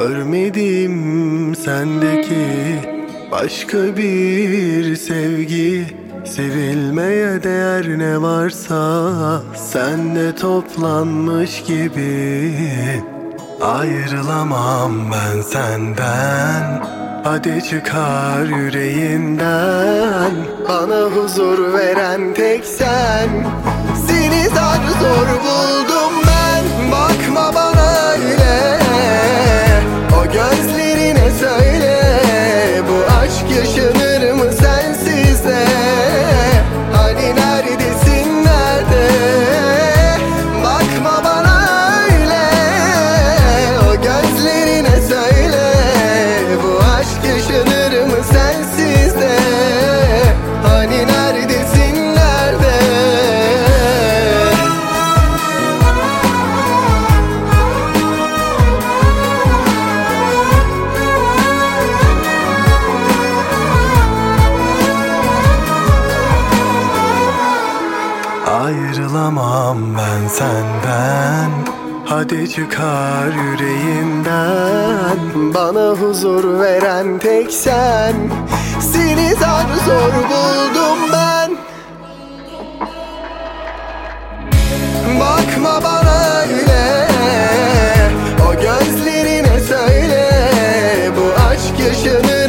Görmedim sendeki başka bir sevgi. Sevilmeye değer ne varsa sende toplanmış gibi. Ayrılamam ben senden. Hadi çıkar yüreğinden. Bana huzur veren tek sen. Seni zar zor buldum yaşanır sensiz de? Hani neredesin nerede? Ayrılamam ben senden Hadi çıkar yüreğimden. Bana huzur veren tek sen. Seni zar zor buldum ben. Bakma bana öyle. O gözlerine söyle. Bu aşk yaşanır